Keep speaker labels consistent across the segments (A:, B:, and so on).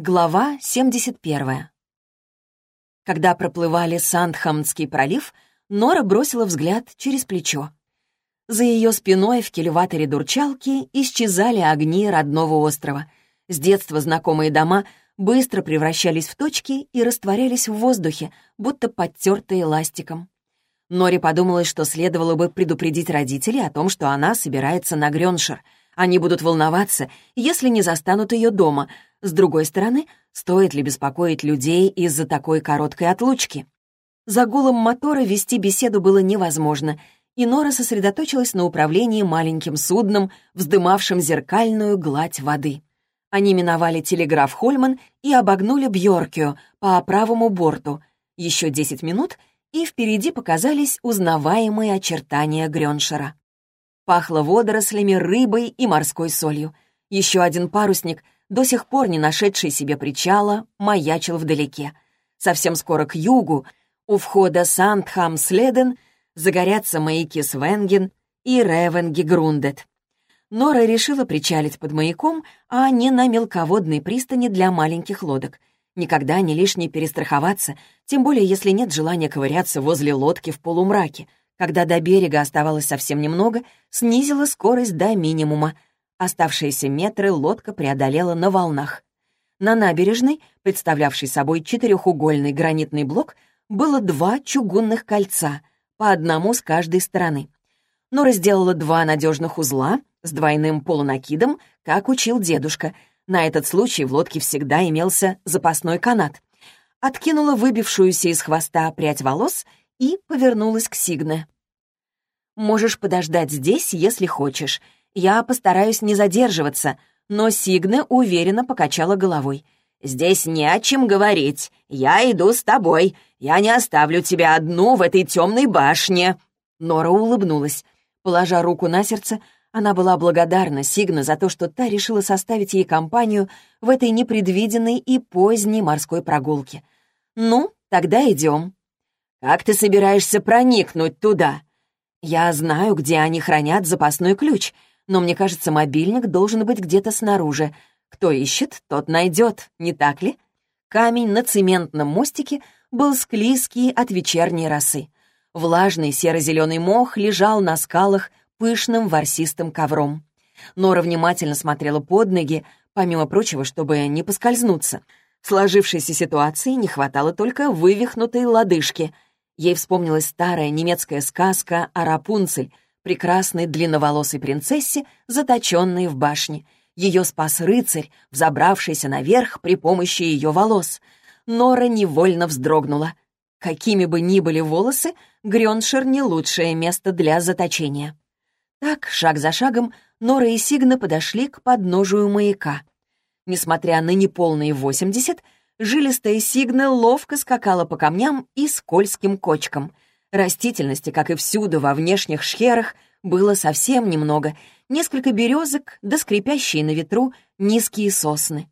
A: Глава 71. Когда проплывали Сандхамский пролив, Нора бросила взгляд через плечо. За ее спиной в келеваторе Дурчалки исчезали огни родного острова. С детства знакомые дома быстро превращались в точки и растворялись в воздухе, будто подтертые ластиком. Норе подумалось, что следовало бы предупредить родителей о том, что она собирается на Грёншир. Они будут волноваться, если не застанут ее дома — с другой стороны, стоит ли беспокоить людей из-за такой короткой отлучки? За гулом мотора вести беседу было невозможно, и Нора сосредоточилась на управлении маленьким судном, вздымавшим зеркальную гладь воды. Они миновали телеграф Хольман и обогнули Бьоркио по правому борту. Еще десять минут, и впереди показались узнаваемые очертания Грёншера. Пахло водорослями, рыбой и морской солью. Еще один парусник — до сих пор не нашедший себе причала, маячил вдалеке. Совсем скоро к югу, у входа Сандхам-Следен, загорятся маяки Свенген и Ревенги-Грундет. Нора решила причалить под маяком, а не на мелководной пристани для маленьких лодок. Никогда не лишне перестраховаться, тем более если нет желания ковыряться возле лодки в полумраке. Когда до берега оставалось совсем немного, снизила скорость до минимума — Оставшиеся метры лодка преодолела на волнах. На набережной, представлявшей собой четырехугольный гранитный блок, было два чугунных кольца, по одному с каждой стороны. Нора сделала два надежных узла с двойным полунакидом, как учил дедушка. На этот случай в лодке всегда имелся запасной канат. Откинула выбившуюся из хвоста прядь волос и повернулась к Сигне. «Можешь подождать здесь, если хочешь. Я постараюсь не задерживаться, но Сигна уверенно покачала головой. «Здесь не о чем говорить. Я иду с тобой. Я не оставлю тебя одну в этой темной башне». Нора улыбнулась. Положа руку на сердце, она была благодарна Сигна за то, что та решила составить ей компанию в этой непредвиденной и поздней морской прогулке. «Ну, тогда идем». «Как ты собираешься проникнуть туда?» «Я знаю, где они хранят запасной ключ но мне кажется, мобильник должен быть где-то снаружи. Кто ищет, тот найдет, не так ли? Камень на цементном мостике был склизкий от вечерней росы. Влажный серо-зеленый мох лежал на скалах пышным ворсистым ковром. Нора внимательно смотрела под ноги, помимо прочего, чтобы не поскользнуться. В сложившейся ситуации не хватало только вывихнутой лодыжки. Ей вспомнилась старая немецкая сказка о Рапунцель — прекрасной длинноволосой принцессе, заточенной в башне. Ее спас рыцарь, взобравшийся наверх при помощи ее волос. Нора невольно вздрогнула. Какими бы ни были волосы, Грёншир не лучшее место для заточения. Так, шаг за шагом, Нора и Сигна подошли к подножию маяка. Несмотря на неполные восемьдесят, жилистая Сигна ловко скакала по камням и скользким кочкам — Растительности, как и всюду во внешних шхерах, было совсем немного. Несколько березок, да скрипящие на ветру низкие сосны.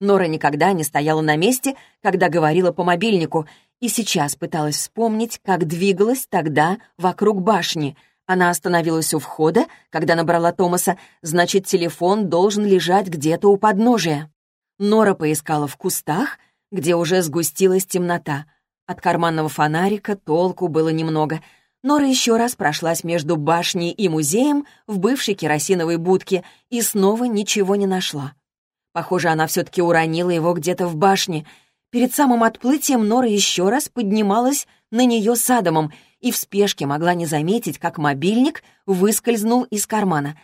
A: Нора никогда не стояла на месте, когда говорила по мобильнику, и сейчас пыталась вспомнить, как двигалась тогда вокруг башни. Она остановилась у входа, когда набрала Томаса, значит, телефон должен лежать где-то у подножия. Нора поискала в кустах, где уже сгустилась темнота — от карманного фонарика толку было немного. Нора еще раз прошлась между башней и музеем в бывшей керосиновой будке и снова ничего не нашла. Похоже, она все-таки уронила его где-то в башне. Перед самым отплытием Нора еще раз поднималась на нее с Адамом и в спешке могла не заметить, как мобильник выскользнул из кармана.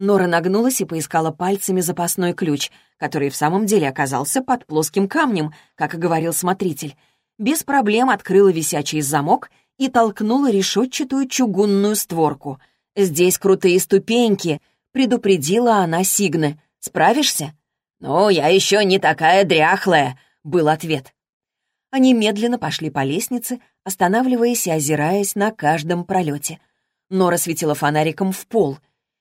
A: Нора нагнулась и поискала пальцами запасной ключ, который в самом деле оказался под плоским камнем, как и говорил смотритель без проблем открыла висячий замок и толкнула решетчатую чугунную створку. «Здесь крутые ступеньки», — предупредила она Сигны. «Справишься?» «Ну, я еще не такая дряхлая», — был ответ. Они медленно пошли по лестнице, останавливаясь и озираясь на каждом пролете. Нора светила фонариком в пол.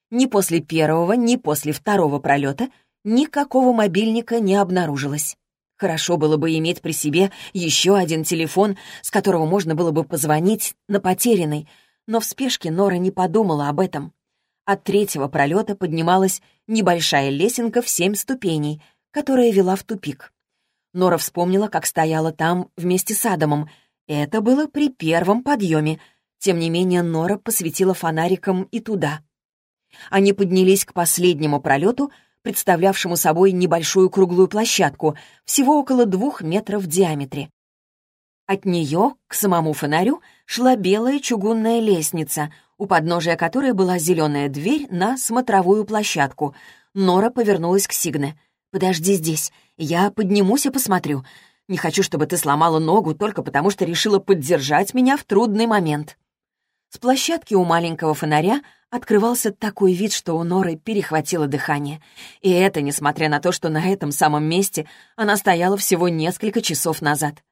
A: Ни после первого, ни после второго пролета никакого мобильника не обнаружилось. Хорошо было бы иметь при себе еще один телефон, с которого можно было бы позвонить на потерянный, но в спешке Нора не подумала об этом. От третьего пролета поднималась небольшая лесенка в семь ступеней. которая вела в тупик. Нора вспомнила, как стояла там вместе с Адамом. Это было при первом подъеме. Тем не менее, Нора посветила фонариком и туда. Они поднялись к последнему пролету, представлявшему собой небольшую круглую площадку, всего около двух метров в диаметре. От нее к самому фонарю шла белая чугунная лестница, у подножия которой была зеленая дверь на смотровую площадку. Нора повернулась к Сигне. «Подожди здесь, я поднимусь и посмотрю. Не хочу, чтобы ты сломала ногу только потому, что решила поддержать меня в трудный момент». С площадки у маленького фонаря открывался такой вид, что у Норы перехватило дыхание. И это несмотря на то, что на этом самом месте она стояла всего несколько часов назад.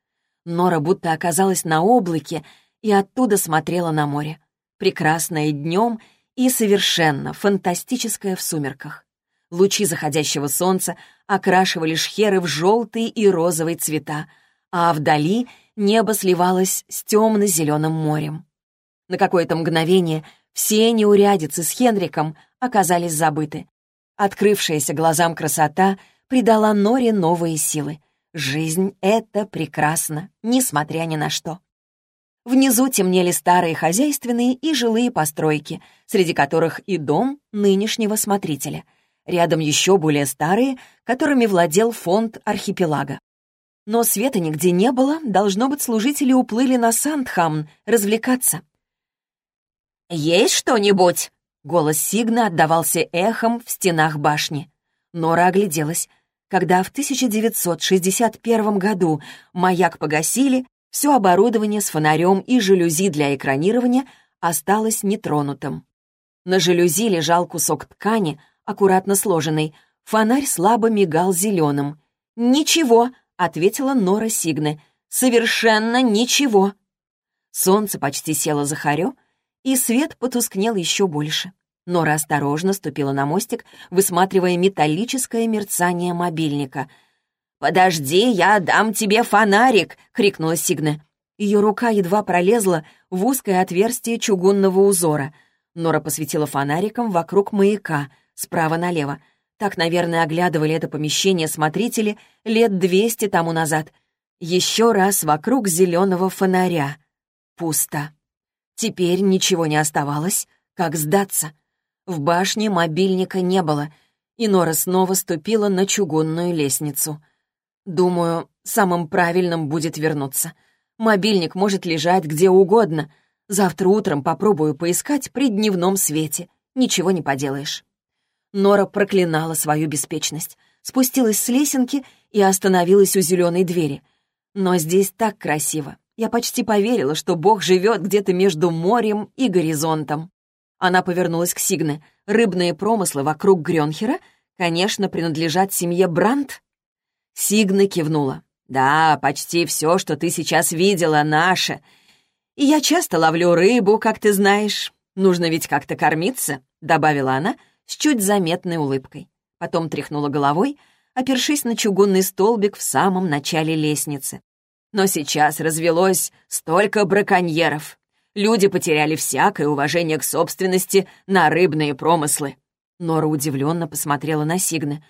A: Нора будто оказалась на облаке и оттуда смотрела на море. Прекрасное днем и совершенно фантастическое в сумерках. Лучи заходящего солнца окрашивали шхеры в желтый и розовый цвета, а вдали небо сливалось с темно-зеленым морем. На какое-то мгновение все неурядицы с Хенриком оказались забыты. Открывшаяся глазам красота придала Норе новые силы. Жизнь — это прекрасно, несмотря ни на что. Внизу темнели старые хозяйственные и жилые постройки, среди которых и дом нынешнего смотрителя. Рядом еще более старые, которыми владел фонд архипелага. Но света нигде не было, должно быть, служители уплыли на Сандхамн развлекаться. «Есть что-нибудь?» — голос Сигна отдавался эхом в стенах башни. Нора огляделась. Когда в 1961 году маяк погасили, все оборудование с фонарем и жалюзи для экранирования осталось нетронутым. На жалюзи лежал кусок ткани, аккуратно сложенный. Фонарь слабо мигал зеленым. «Ничего», — ответила Нора Сигне. «Совершенно ничего». Солнце почти село за хорё, и свет потускнел еще больше. Нора осторожно ступила на мостик, высматривая металлическое мерцание мобильника. «Подожди, я дам тебе фонарик!» — крикнула Сигна. Ее рука едва пролезла в узкое отверстие чугунного узора. Нора посветила фонариком вокруг маяка, справа налево. Так, наверное, оглядывали это помещение смотрители лет двести тому назад. Еще раз вокруг зеленого фонаря. Пусто. Теперь ничего не оставалось, как сдаться. В башне мобильника не было, и Нора снова ступила на чугунную лестницу. Думаю, самым правильным будет вернуться. Мобильник может лежать где угодно. Завтра утром попробую поискать при дневном свете. Ничего не поделаешь. Нора проклинала свою беспечность, спустилась с лесенки и остановилась у зеленой двери. Но здесь так красиво. Я почти поверила, что Бог живет где-то между морем и горизонтом. Она повернулась к Сигне. Рыбные промыслы вокруг Грёнхера, конечно, принадлежат семье Брандт. Сигна кивнула. «Да, почти все, что ты сейчас видела, наше. И я часто ловлю рыбу, как ты знаешь. Нужно ведь как-то кормиться», — добавила она с чуть заметной улыбкой. Потом тряхнула головой, опершись на чугунный столбик в самом начале лестницы. Но сейчас развелось столько браконьеров. Люди потеряли всякое уважение к собственности на рыбные промыслы. Нора удивленно посмотрела на Сигна.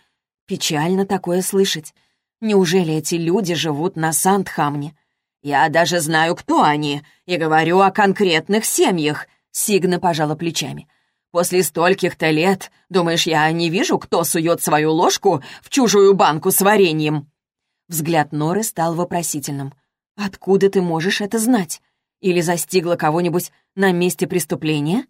A: Печально такое слышать. Неужели эти люди живут на Сандхамне? Я даже знаю, кто они, и говорю о конкретных семьях. Сигна пожала плечами. После стольких-то лет, думаешь, я не вижу, кто сует свою ложку в чужую банку с вареньем? Взгляд Норы стал вопросительным. «Откуда ты можешь это знать? Или застигла кого-нибудь на месте преступления?»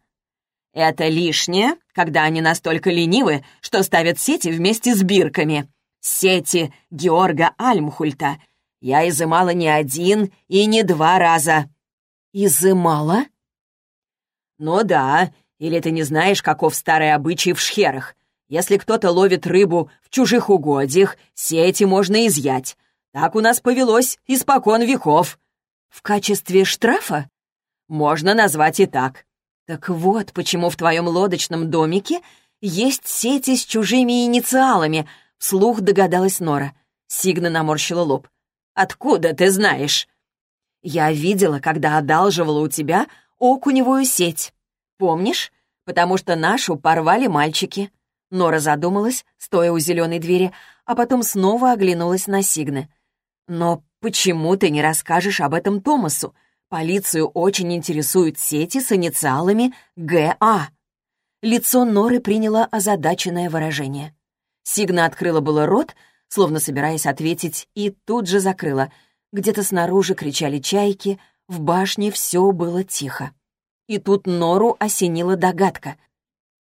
A: «Это лишнее, когда они настолько ленивы, что ставят сети вместе с бирками. Сети Георга Альмхульта. Я изымала не один и не два раза». «Изымала?» «Ну да, или ты не знаешь, каков старый обычай в шхерах. Если кто-то ловит рыбу в чужих угодьях, сети можно изъять. Так у нас повелось испокон веков. В качестве штрафа? Можно назвать и так. Так вот, почему в твоем лодочном домике есть сети с чужими инициалами, вслух догадалась Нора. Сигна наморщила лоб. «Откуда ты знаешь?» «Я видела, когда одалживала у тебя окуневую сеть. Помнишь? Потому что нашу порвали мальчики. Нора задумалась, стоя у зеленой двери, а потом снова оглянулась на Сигне. «Но почему ты не расскажешь об этом Томасу? Полицию очень интересуют сети с инициалами ГА». Лицо Норы приняло озадаченное выражение. Сигна открыла было рот, словно собираясь ответить, и тут же закрыла. Где-то снаружи кричали чайки, в башне все было тихо. И тут Нору осенила догадка.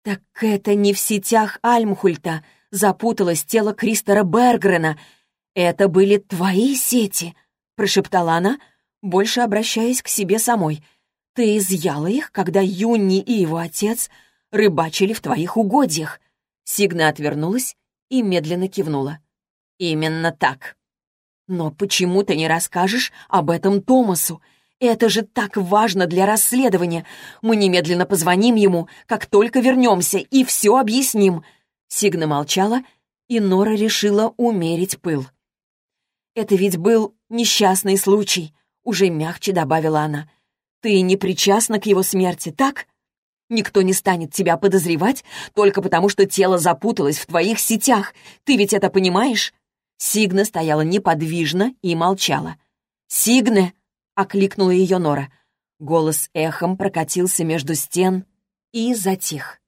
A: «Так это не в сетях Альмхульта запуталось тело Кристера Бергрена. Это были твои сети», — прошептала она, больше обращаясь к себе самой. «Ты изъяла их, когда Юнни и его отец рыбачили в твоих угодьях». Сигна отвернулась и медленно кивнула. «Именно так». «Но почему ты не расскажешь об этом Томасу? Это же так важно для расследования. Мы немедленно позвоним ему, как только вернемся, и все объясним». Сигна молчала, и Нора решила умерить пыл. «Это ведь был несчастный случай», — уже мягче добавила она. «Ты не причастна к его смерти, так? Никто не станет тебя подозревать только потому, что тело запуталось в твоих сетях. Ты ведь это понимаешь?» Сигна стояла неподвижно и молчала. «Сигне!» — окликнула ее Нора. Голос эхом прокатился между стен и затих.